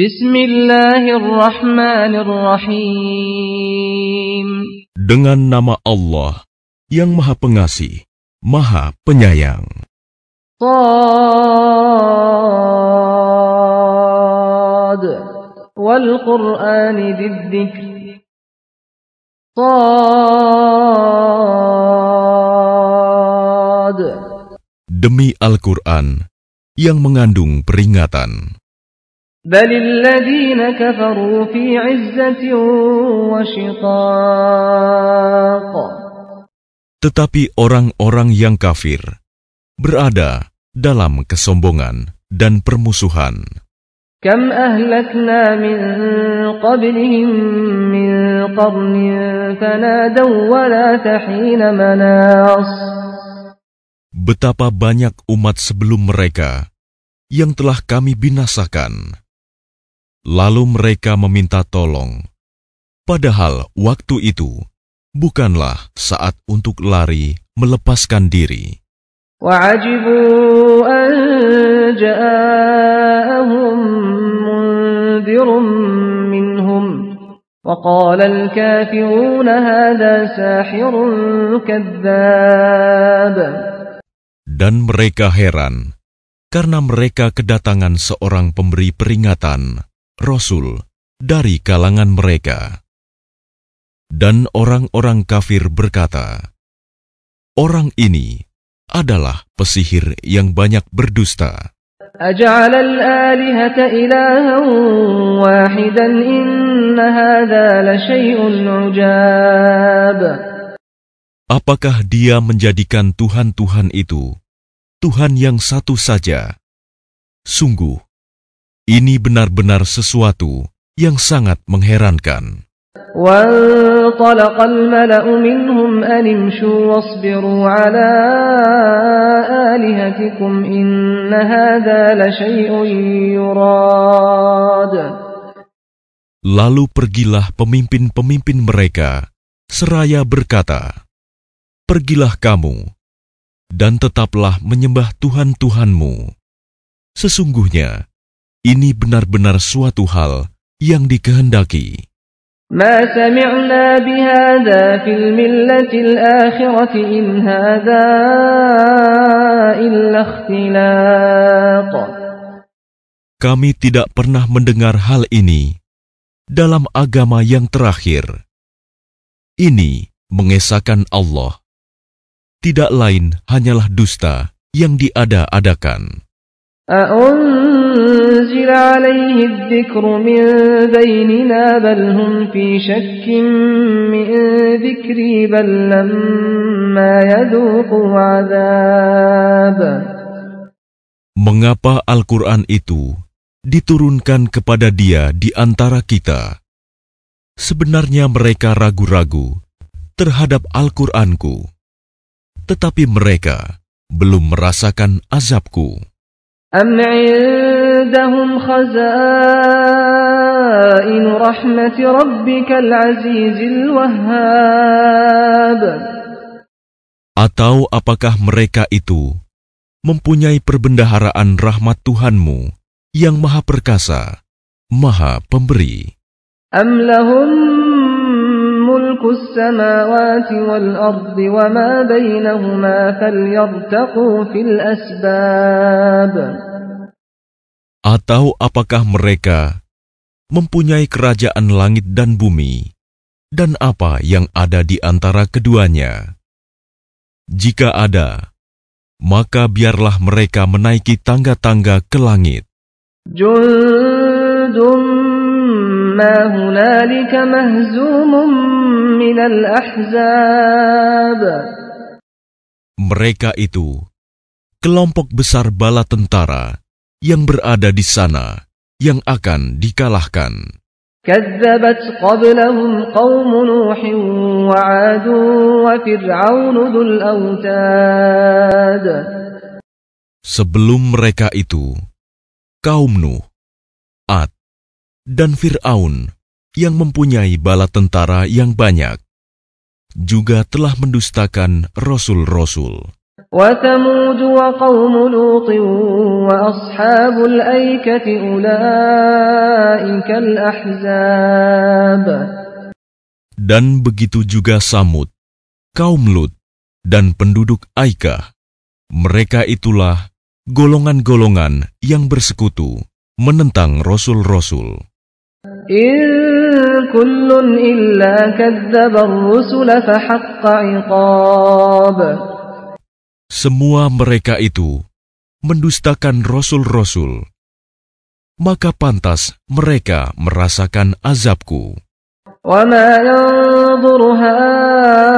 Bismillahirrahmanirrahim. Dengan nama Allah yang Maha Pengasih, Maha Penyayang. Sad wal. Sad Demi Al-Quran yang mengandung peringatan. بل الذين كفروا في عزة وشقاق Tetapi orang-orang yang kafir berada dalam kesombongan dan permusuhan. كم أهلكنا من قبلهم من قرن فنادوا ولا تحين مناص Betapa banyak umat sebelum mereka yang telah kami binasakan. Lalu mereka meminta tolong, padahal waktu itu bukanlah saat untuk lari melepaskan diri. وعجبوا أن جاءهم منذر منهم وقال الكافرون هذا ساحر كذاب Dan mereka heran karena mereka kedatangan seorang pemberi peringatan, Rasul, dari kalangan mereka. Dan orang-orang kafir berkata, Orang ini adalah pesihir yang banyak berdusta. أجعل الآلهة إلها واحدا إن هذا لشيء عجاب Apakah dia menjadikan Tuhan-Tuhan itu Tuhan yang satu saja? Sungguh, ini benar-benar sesuatu yang sangat mengherankan. Lalu pergilah pemimpin-pemimpin mereka, seraya berkata, Pergilah kamu, dan tetaplah menyembah Tuhan-Tuhanmu. Sesungguhnya, ini benar-benar suatu hal yang dikehendaki. ما سمعنا بهذا في الملة الآخرة إن هذا إلا اختلاق Kami tidak pernah mendengar hal ini dalam agama yang terakhir. Ini mengesahkan Allah. Tidak lain hanyalah dusta yang diada-adakan. أأنزل عليه الذكر من بيننا بل هم في شك من ذكري بل لما يذوقوا عذاب Mengapa Al-Quran itu diturunkan kepada dia di antara kita? Sebenarnya mereka ragu-ragu terhadap Al-Quranku, tetapi mereka belum merasakan azabku. أم عندهم خزائن رحمة ربك العزيز الوهاب Atau apakah mereka itu mempunyai perbendaharaan rahmat Tuhanmu yang maha perkasa, maha pemberi? أم لهم ملك السماوات والأرض وما بينهما فليرتقوا في الأسباب Atau apakah mereka mempunyai kerajaan langit dan bumi, dan apa yang ada di antara keduanya? Jika ada, maka biarlah mereka menaiki tangga-tangga ke langit. Mereka itu kelompok besar bala tentara yang berada di sana yang akan dikalahkan. كذبت قبلهم قوم نوح وعاد وفرعون ذو الأوتاد Sebelum mereka itu, kaum Nuh, Ad, dan Fir'aun yang mempunyai bala tentara yang banyak, juga telah mendustakan rasul-rasul. وثمود وقوم لوط وأصحاب الأيكة أولئك الأحزاب Dan begitu juga Samud, kaum Lut, dan penduduk Aikah. Mereka itulah golongan-golongan yang bersekutu menentang rasul-rasul. إن Semua mereka itu mendustakan rasul-rasul, maka pantas mereka merasakan azabku. وما ينظر هؤلاء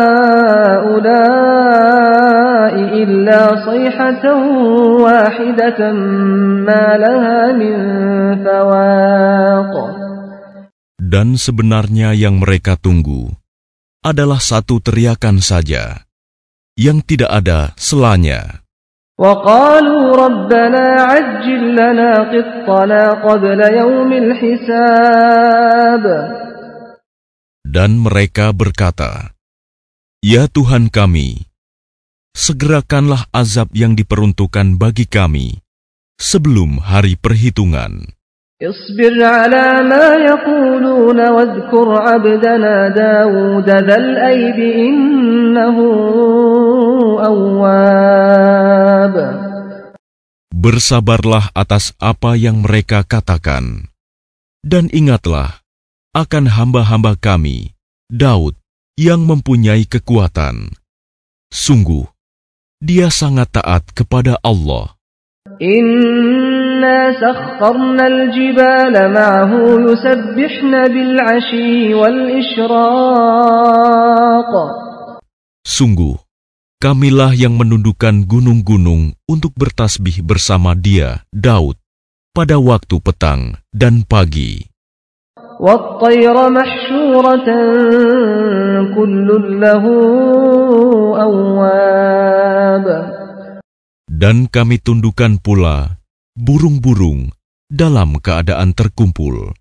إلا صيحة واحدة ما لها من فواق Dan sebenarnya yang mereka tunggu adalah satu teriakan saja, yang tidak ada selanya. وقالوا ربنا عجل لنا قطنا قبل يوم الحساب Dan mereka berkata, Ya Tuhan kami, segerakanlah azab yang diperuntukkan bagi kami sebelum hari perhitungan. اصبر على ما يقولون واذكر عبدنا داود ذا الأيد إنه أواب Bersabarlah atas apa yang mereka katakan, dan ingatlah akan hamba-hamba kami, Daud, yang mempunyai kekuatan. Sungguh, dia sangat taat kepada Allah. إنا سخرنا الجبال معه يسبحن بالعشي والإشراق Sungguh, kamilah yang menundukkan gunung-gunung untuk bertasbih bersama dia, Daud, pada waktu petang dan pagi. والطير محشورة كل له أواب Dan kami tundukkan pula burung-burung dalam keadaan terkumpul.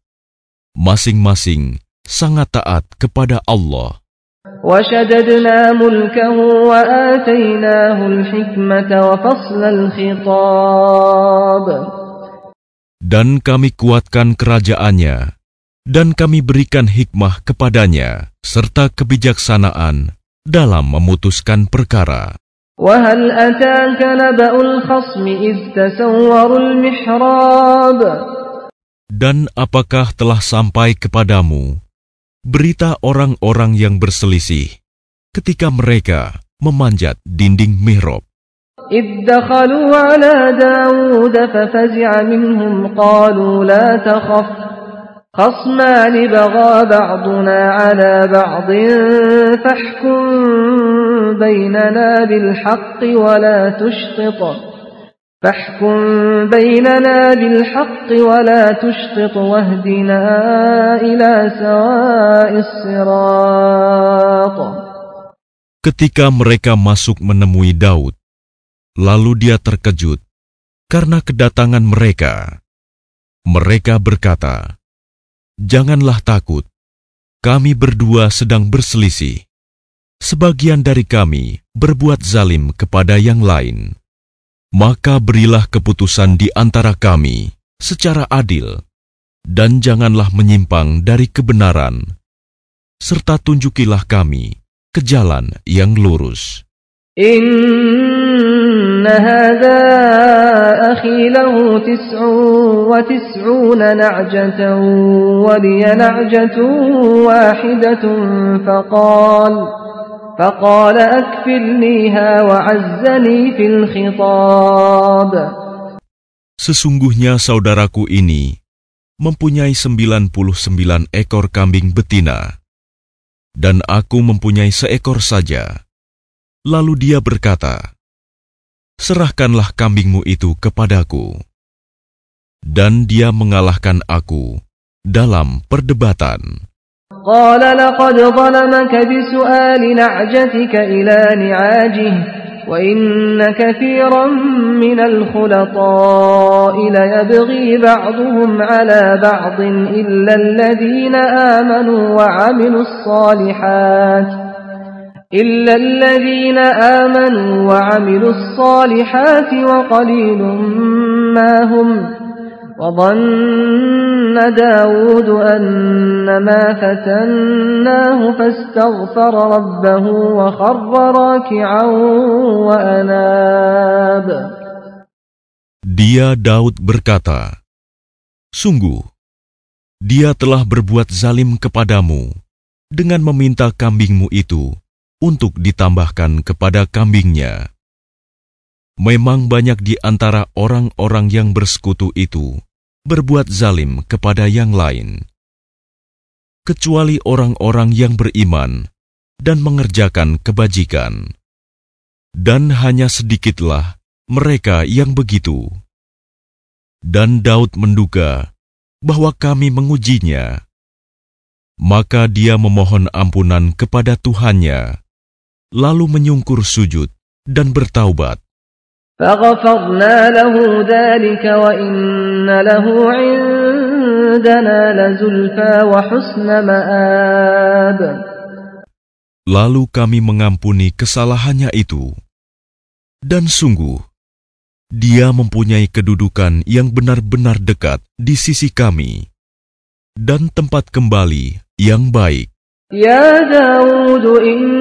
Masing-masing sangat taat kepada Allah. Dan kami kuatkan kerajaannya, dan kami berikan hikmah kepadanya, serta kebijaksanaan dalam memutuskan perkara. وهل أتاك نبأ الخصم إذ تسوروا المحراب Dan apakah telah sampai kepadamu berita orang-orang yang berselisih ketika mereka memanjat dinding mihrab? إذ دخلوا على داود ففزع منهم قالوا لا تخف خصمان بغى بعضنا على بعض فاحكم بيننا بالحق ولا تشطط فاحكم بيننا بالحق ولا تشطط واهدنا إلى سواء الصراط Ketika mereka masuk menemui Daud, lalu dia terkejut karena kedatangan mereka. Mereka berkata, "Janganlah takut, kami berdua sedang berselisih. Sebagian dari kami berbuat zalim kepada yang lain. Maka berilah keputusan di antara kami secara adil, dan janganlah menyimpang dari kebenaran, serta tunjukilah kami ke jalan yang lurus." إن هذا أخي له تسع وتسعون نعجة ولي نعجة واحدة فقال فقال أكفلنيها وعزني في الخطاب Sesungguhnya saudaraku ini mempunyai 99 ekor kambing betina, dan aku mempunyai seekor saja. Lalu dia berkata, Serahkanlah kambingmu itu kepadaku. Dan dia mengalahkan aku dalam perdebatan. قال لقد ظلمك بسؤال نعجتك إلى نعاجه وإن كثيرا من الخلطاء ليبغي بعضهم على بعض إلا الذين آمنوا وعملوا الصالحات إلا الذين آمنوا وعملوا الصالحات وقليل ما هم وظن داود أنما فتناه فاستغفر ربه وخر راكعا وأناب Dia Daud berkata, Sungguh, dia telah berbuat zalim kepadamu dengan meminta kambingmu itu untuk ditambahkan kepada kambingnya. Memang banyak di antara orang-orang yang bersekutu itu berbuat zalim kepada yang lain, kecuali orang-orang yang beriman dan mengerjakan kebajikan, dan hanya sedikitlah mereka yang begitu. Dan Daud menduga bahwa kami mengujinya maka dia memohon ampunan kepada Tuhannya, lalu menyungkur sujud dan bertaubat. Lalu kami mengampuni kesalahannya itu. Dan sungguh, dia mempunyai kedudukan yang benar-benar dekat di sisi kami dan tempat kembali yang baik. Ya Daud, inna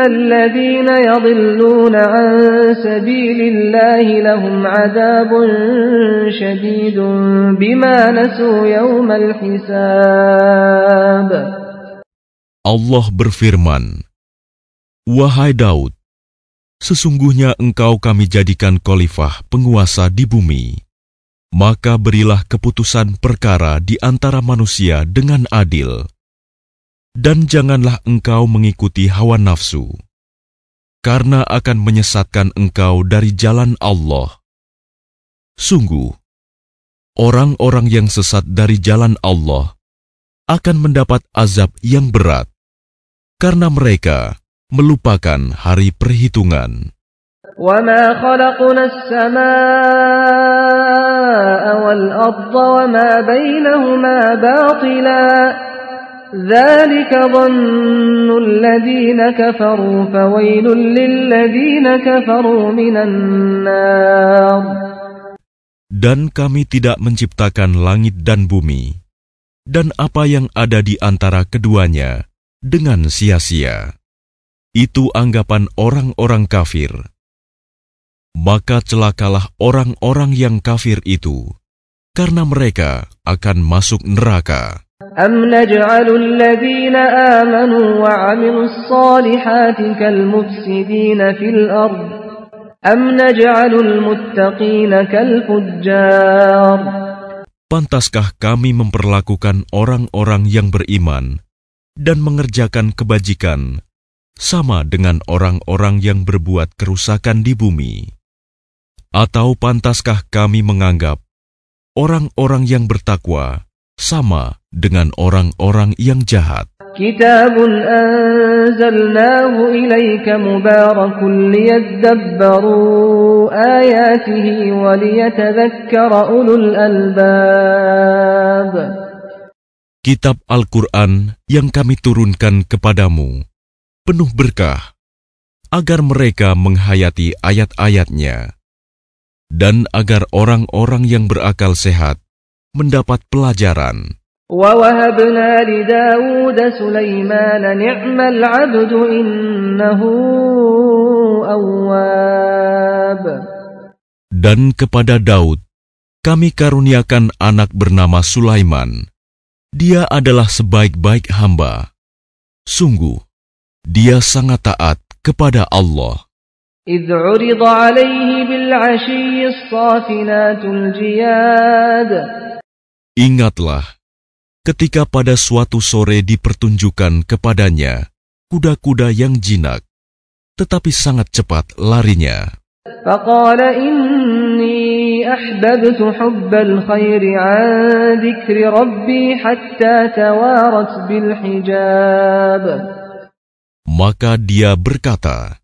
الذين يضلون عن سبيل الله لهم عذاب شديد بما نسوا يوم الحساب Allah berfirman, Wahai Daud, sesungguhnya engkau kami jadikan khalifah penguasa di bumi. Maka berilah keputusan perkara di antara manusia dengan adil dan janganlah engkau mengikuti hawa nafsu, karena akan menyesatkan engkau dari jalan Allah. Sungguh, orang-orang yang sesat dari jalan Allah akan mendapat azab yang berat, karena mereka melupakan hari perhitungan. وما خلقنا السماء والأرض وما بينهما باطلا ذلك ظن الذين كفروا فويل للذين كفروا من النار Dan kami tidak menciptakan langit dan bumi, dan apa yang ada di antara keduanya dengan sia-sia. Itu anggapan orang-orang kafir. Maka celakalah orang-orang yang kafir itu, karena mereka akan masuk neraka. أم نجعل الذين آمنوا وعملوا الصالحات كالمفسدين في الأرض أم نجعل المتقين كالفجار Pantaskah kami memperlakukan orang-orang yang beriman dan mengerjakan kebajikan sama dengan orang-orang yang berbuat kerusakan di bumi? Atau pantaskah kami menganggap orang-orang yang bertakwa sama dengan orang-orang yang jahat. Kitab Al-Quran yang kami turunkan kepadamu, penuh berkah, agar mereka menghayati ayat-ayatnya, dan agar orang-orang yang berakal sehat mendapat pelajaran. ووهبنا لداود سليمان نعم العبد إنه أواب Dan kepada Daud, kami karuniakan anak bernama Sulaiman. Dia adalah sebaik-baik hamba. Sungguh, dia sangat taat kepada Allah. إذ عرض عليه بالعشي الصافنات الجياد Ingatlah, ketika pada suatu sore dipertunjukkan kepadanya kuda-kuda yang jinak, tetapi sangat cepat larinya. Maka dia berkata,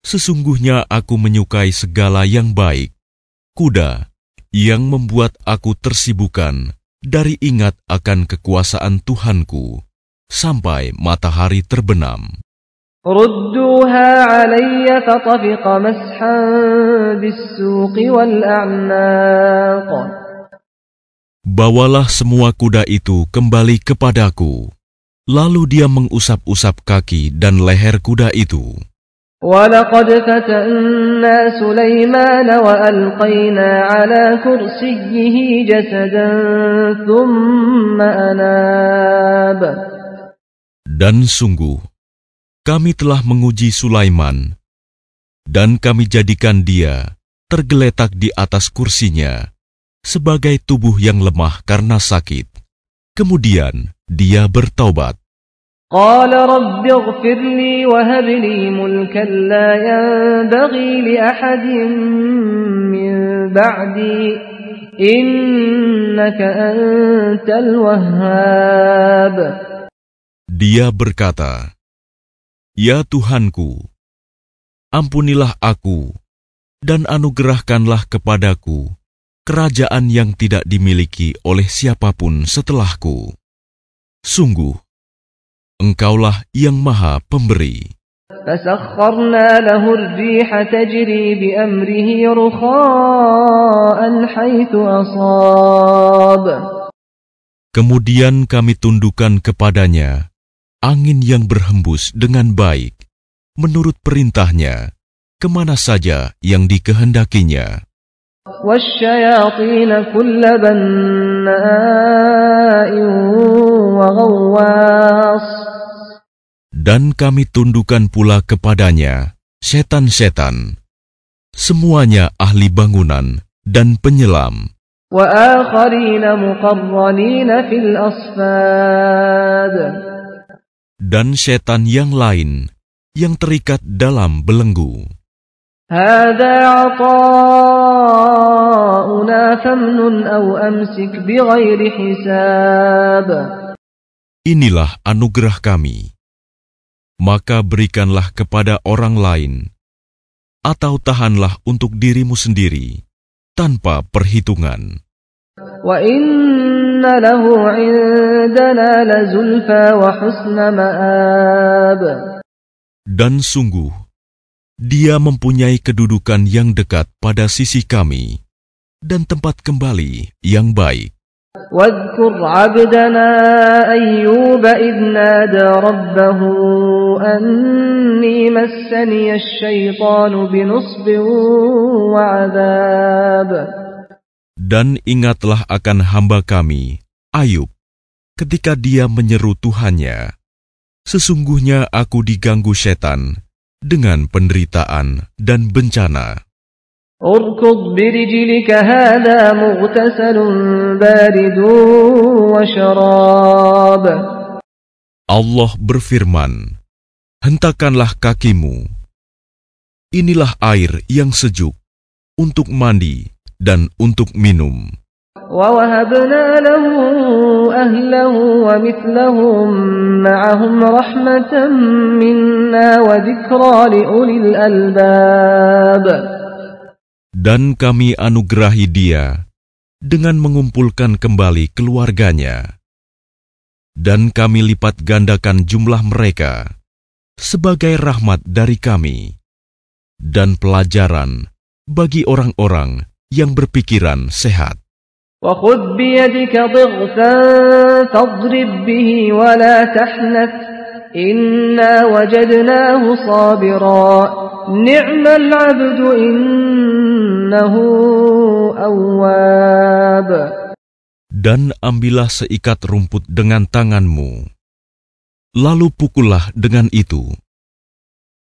Sesungguhnya aku menyukai segala yang baik, kuda yang membuat aku tersibukan dari ingat akan kekuasaan Tuhanku sampai matahari terbenam. Bawalah semua kuda itu kembali kepadaku. Lalu dia mengusap-usap kaki dan leher kuda itu. ولقد فتنا سليمان وألقينا على كرسيه جسدا ثم أناب Dan sungguh, kami telah menguji Sulaiman, dan kami jadikan dia tergeletak di atas kursinya sebagai tubuh yang lemah karena sakit. Kemudian dia bertaubat. قال رب اغفر لي وهب لي ملكا لا ينبغي لأحد من بعدي إنك أنت الوهاب Dia berkata, Ya Tuhanku, ampunilah aku dan anugerahkanlah kepadaku kerajaan yang tidak dimiliki oleh siapapun setelahku. Sungguh, Engkaulah yang maha pemberi. فسخرنا له الريح تجري بأمره رخاء حيث أصاب Kemudian kami tundukkan kepadanya angin yang berhembus dengan baik, menurut perintahnya, kemana saja yang dikehendakinya. والشياطين كل بناء وغواص Dan kami tundukkan pula kepadanya setan-setan, semuanya ahli bangunan dan penyelam, وآخرين مقرنين في الأصفاد dan setan yang lain yang terikat dalam belenggu. هذا عطاؤنا فامنن أو أمسك بغير حساب Inilah anugerah kami. Maka berikanlah kepada orang lain, atau tahanlah untuk dirimu sendiri, tanpa perhitungan. Dan sungguh, dia mempunyai kedudukan yang dekat pada sisi kami dan tempat kembali yang baik. واذكر عبدنا أيوب إذ نادى ربه أني مسني الشيطان بنصب وعذاب Dan ingatlah akan hamba kami, Ayub, ketika dia menyeru Tuhannya, Sesungguhnya aku diganggu setan dengan penderitaan dan bencana. اركض برجلك هذا مغتسل بارد وشراب Allah berfirman, Hentakanlah kakimu. Inilah air yang sejuk untuk mandi dan untuk minum. ووهبنا له أهله ومثلهم معهم رحمة منا وذكرى لأولي الألباب dan kami anugerahi dia dengan mengumpulkan kembali keluarganya, dan kami lipat gandakan jumlah mereka sebagai rahmat dari kami dan pelajaran bagi orang-orang yang berpikiran sehat. Dan ambillah seikat rumput dengan tanganmu, lalu pukullah dengan itu.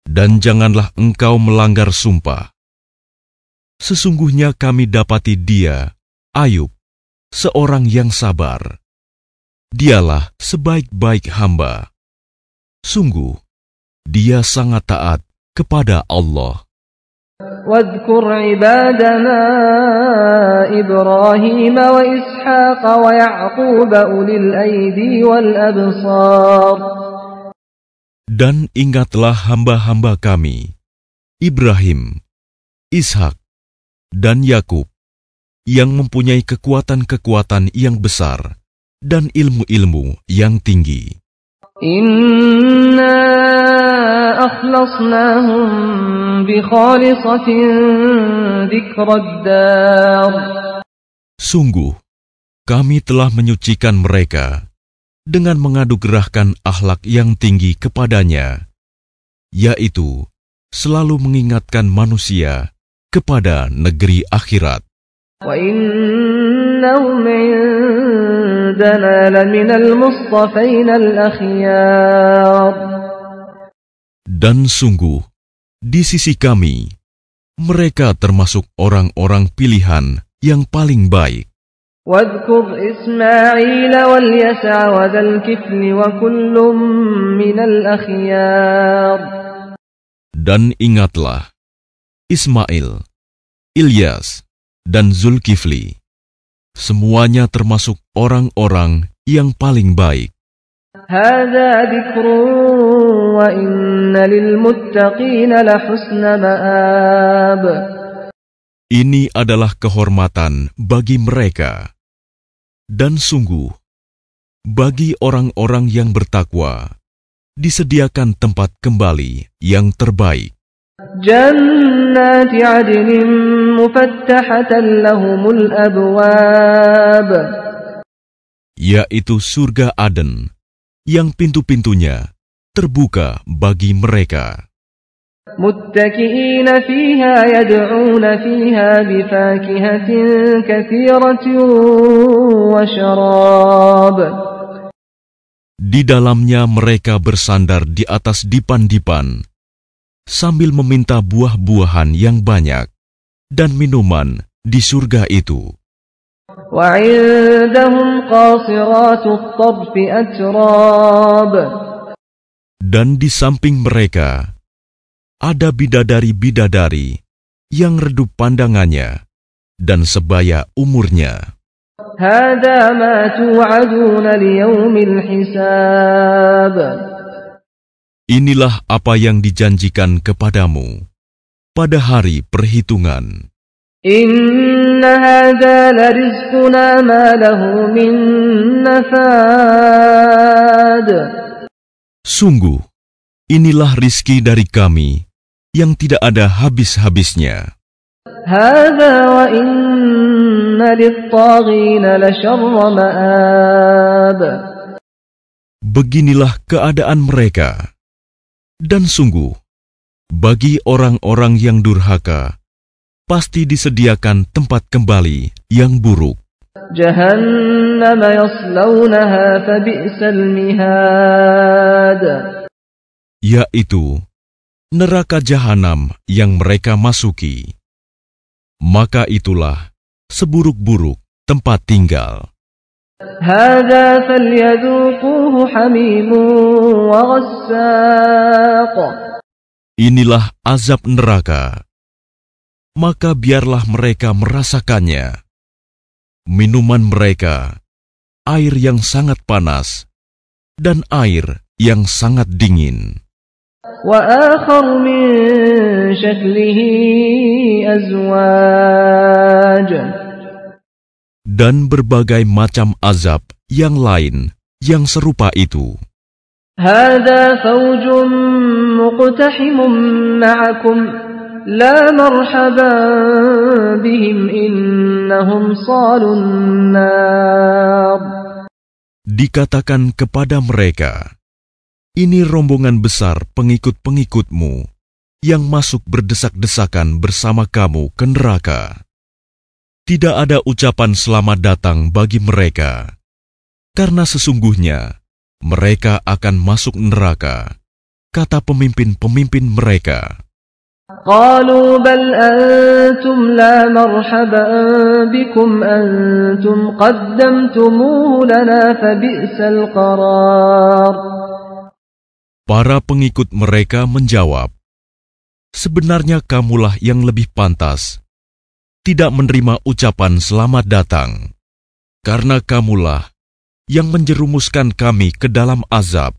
Dan janganlah engkau melanggar sumpah. Sesungguhnya kami dapati dia, Ayub, seorang yang sabar. Dialah sebaik-baik hamba. Sungguh, dia sangat taat kepada Allah. واذكر عبادنا إبراهيم وإسحاق ويعقوب أولي الأيدي والأبصار Dan ingatlah hamba-hamba kami, Ibrahim, Ishak, dan Yakub, yang mempunyai kekuatan-kekuatan yang besar dan ilmu-ilmu yang tinggi. إنا أخلصناهم بخالصة ذكر الدار Sungguh, kami telah menyucikan mereka dengan mengadugerahkan akhlak yang tinggi kepadanya, yaitu selalu mengingatkan manusia kepada negeri akhirat. Dan sungguh, di sisi kami, mereka termasuk orang-orang pilihan yang paling baik. Dan ingatlah, Ismail, Ilyas, dan Zulkifli, semuanya termasuk orang-orang yang paling baik. هذا ذكر وإن للمتقين لحسن مآب Ini adalah kehormatan bagi mereka. Dan sungguh, bagi orang-orang yang bertakwa, disediakan tempat kembali yang terbaik. جنات عدن مفتحة لهم الأبواب yaitu surga Aden, yang pintu-pintunya terbuka bagi mereka. متكئين فيها يدعون فيها بفاكهة كثيرة وشراب Di dalamnya mereka bersandar di atas dipan-dipan, sambil meminta buah-buahan yang banyak dan minuman di surga itu. وعندهم قاصرات الطرف أتراب Dan di samping mereka, ada bidadari-bidadari yang redup pandangannya dan sebaya umurnya. Inilah apa yang dijanjikan kepadamu pada hari perhitungan. Inna Sungguh, inilah rizki dari kami yang tidak ada habis-habisnya. Beginilah keadaan mereka. Dan sungguh, bagi orang-orang yang durhaka, pasti disediakan tempat kembali yang buruk. جهنم يصلونها فبئس المهاد yaitu neraka jahanam yang mereka masuki. Maka itulah seburuk-buruk tempat tinggal. هذا فليذوقوه حميم وغساق Inilah azab neraka. Maka biarlah mereka merasakannya. Minuman mereka, air yang sangat panas, dan air yang sangat dingin. وآخر من شكله أزواج Dan berbagai macam azab yang lain yang serupa itu. هذا فوج مقتحم معكم لا مرحبا بهم إنهم صالوا النار Dikatakan kepada mereka, ini rombongan besar pengikut-pengikutmu yang masuk berdesak-desakan bersama kamu ke neraka. Tidak ada ucapan selamat datang bagi mereka, karena sesungguhnya mereka akan masuk neraka, kata pemimpin-pemimpin mereka. قالوا بل أنتم لا مرحبا بكم أنتم قدمتموه لنا فبئس القرار Para pengikut mereka menjawab, "Sebenarnya kamulah yang lebih pantas tidak menerima ucapan selamat datang, karena kamulah yang menjerumuskan kami ke dalam azab.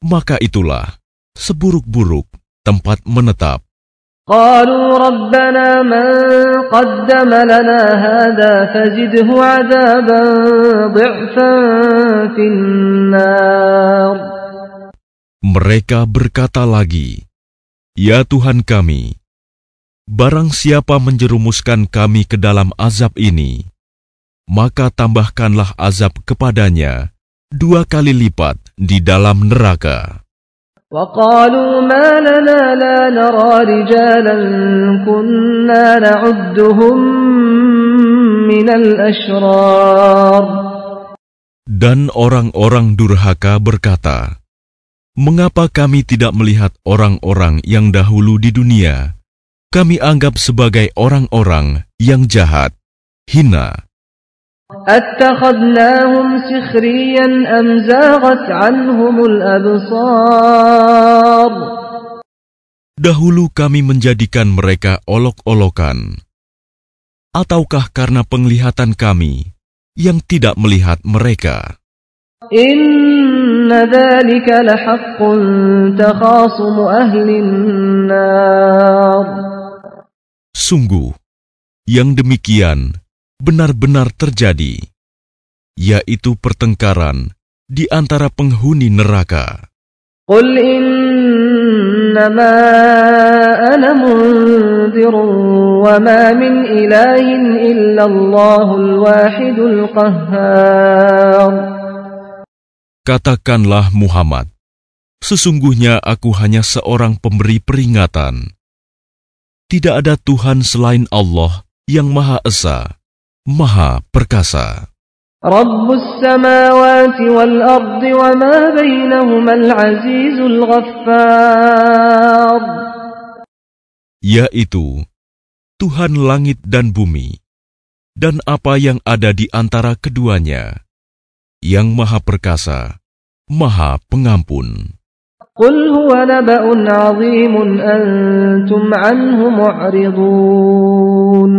Maka itulah seburuk-buruk tempat menetap." قالوا ربنا من قدم لنا هذا فزده عذابا ضعفا في النار Mereka berkata lagi, Ya Tuhan kami, barang siapa menjerumuskan kami ke dalam azab ini, maka tambahkanlah azab kepadanya dua kali lipat di dalam neraka. وقالوا ما لنا لا نرى رجالا كنا نعدهم من الأشرار Dan orang-orang durhaka berkata, Mengapa kami tidak melihat orang-orang yang dahulu di dunia? Kami anggap sebagai orang-orang yang jahat, hina. أتخذناهم سخريا أم زاغت عنهم الأبصار Dahulu kami menjadikan mereka olok-olokan. Ataukah karena penglihatan kami yang tidak melihat mereka? إن ذلك لحق تخاصم أهل النار Sungguh, yang demikian benar-benar terjadi, yaitu pertengkaran di antara penghuni neraka. قل إنما أنا منذر وما من إله إلا الله الواحد القهار Katakanlah Muhammad, sesungguhnya aku hanya seorang pemberi peringatan. Tidak ada Tuhan selain Allah yang Maha Esa, Maha Perkasa. رب السماوات والأرض وما بينهما العزيز الغفار yaitu Tuhan langit dan bumi, dan apa yang ada di antara keduanya, yang Maha Perkasa, Maha Pengampun. قل هو نبأ عظيم أنتم عنه معرضون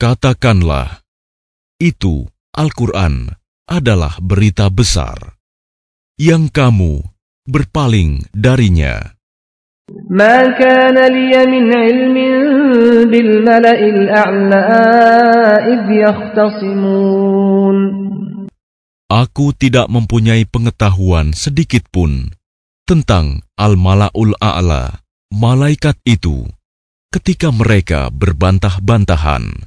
Katakanlah, itu Al-Quran adalah berita besar, yang kamu berpaling darinya. ما كان لي من علم بالملأ الأعلى إذ يختصمون Aku tidak mempunyai pengetahuan sedikit pun tentang Al-Mala'ul A'la, malaikat itu, ketika mereka berbantah-bantahan.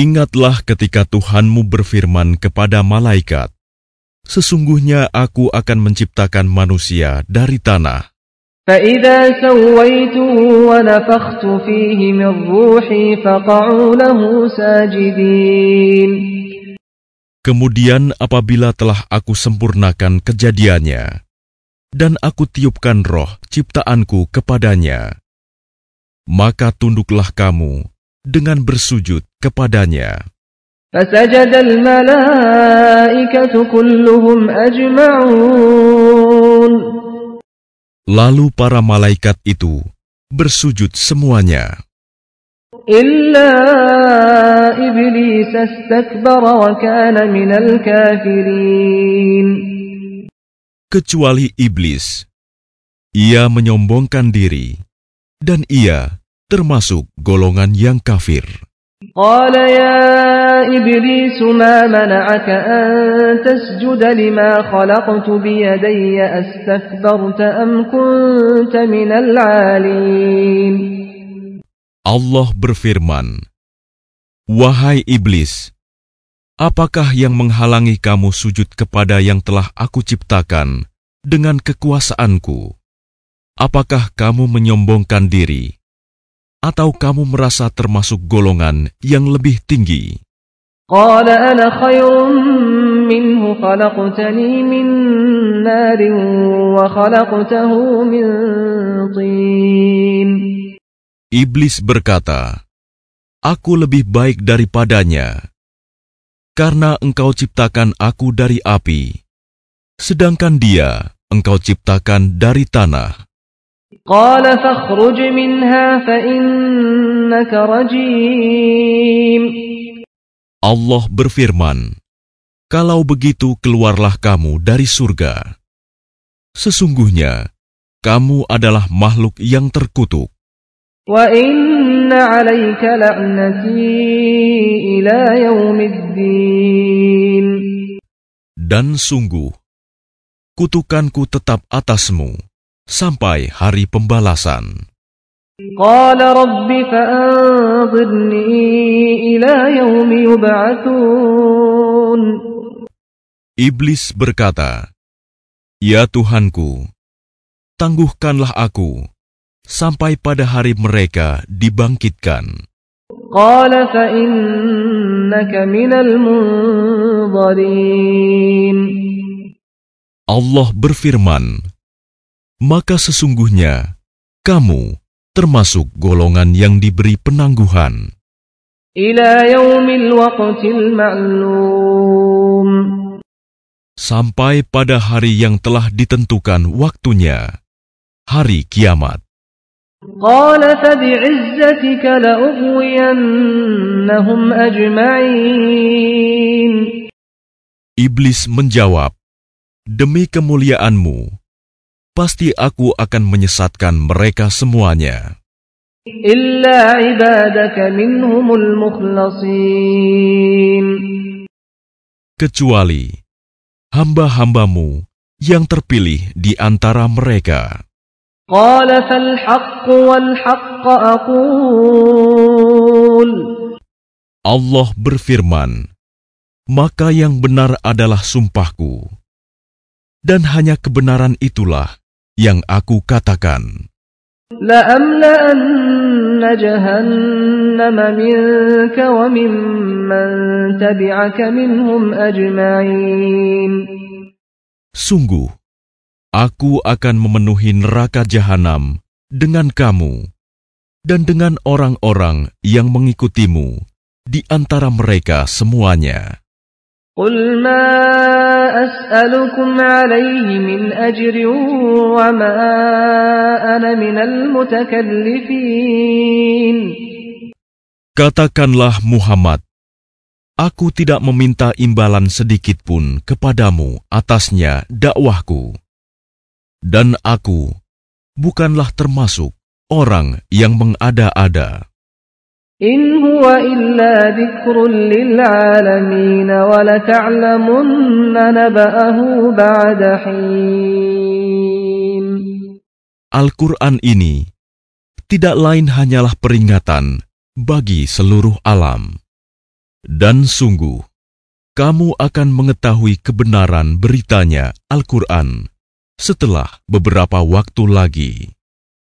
Ingatlah ketika Tuhanmu berfirman kepada malaikat, Sesungguhnya aku akan menciptakan manusia dari tanah. Kemudian apabila telah aku sempurnakan kejadiannya, dan aku tiupkan roh ciptaanku kepadanya, maka tunduklah kamu dengan bersujud kepadanya. Lalu para malaikat itu bersujud semuanya. Kecuali iblis, ia menyombongkan diri dan ia termasuk golongan yang kafir. قال يا إبليس ما منعك أن تسجد لما خلقت بيدي أستكبرت أم كنت من العالين Allah berfirman, Wahai iblis, apakah yang menghalangi kamu sujud kepada yang telah aku ciptakan dengan kekuasaanku? Apakah kamu menyombongkan diri? atau kamu merasa termasuk golongan yang lebih tinggi? Iblis berkata, Aku lebih baik daripadanya, karena engkau ciptakan aku dari api, sedangkan dia engkau ciptakan dari tanah. قال فاخرج منها فإنك رجيم Allah berfirman, Kalau begitu keluarlah kamu dari surga. Sesungguhnya, kamu adalah makhluk yang terkutuk. وإن عليك لعنتي إلى يوم الدين Dan sungguh, kutukanku tetap atasmu sampai hari pembalasan. Iblis berkata, Ya Tuhanku, tangguhkanlah aku sampai pada hari mereka dibangkitkan. Allah berfirman, Maka sesungguhnya kamu termasuk golongan yang diberi penangguhan إلى يوم الوقت المعلوم sampai pada hari yang telah ditentukan waktunya, hari kiamat. قال فبعزتك لأغوينهم أجمعين Iblis menjawab, Demi kemuliaanmu, pasti aku akan menyesatkan mereka semuanya. Kecuali hamba-hambamu yang terpilih di antara mereka. Allah berfirman, maka yang benar adalah sumpahku. Dan hanya kebenaran itulah yang aku katakan. لأملأن جهنم منك ومن من تبعك منهم أجمعين Sungguh, aku akan memenuhi neraka jahanam dengan kamu dan dengan orang-orang yang mengikutimu di antara mereka semuanya. قل ما أسألكم عليه من أجر وما أنا من المتكلفين Katakanlah Muhammad, aku tidak meminta imbalan sedikit pun kepadamu atasnya dakwahku. Dan aku bukanlah termasuk orang yang mengada-ada. إن هو إلا ذكر للعالمين ولتعلمن نبأه بعد حين Al-Quran ini tidak lain hanyalah peringatan bagi seluruh alam. Dan sungguh, kamu akan mengetahui kebenaran beritanya Al-Quran setelah beberapa waktu lagi.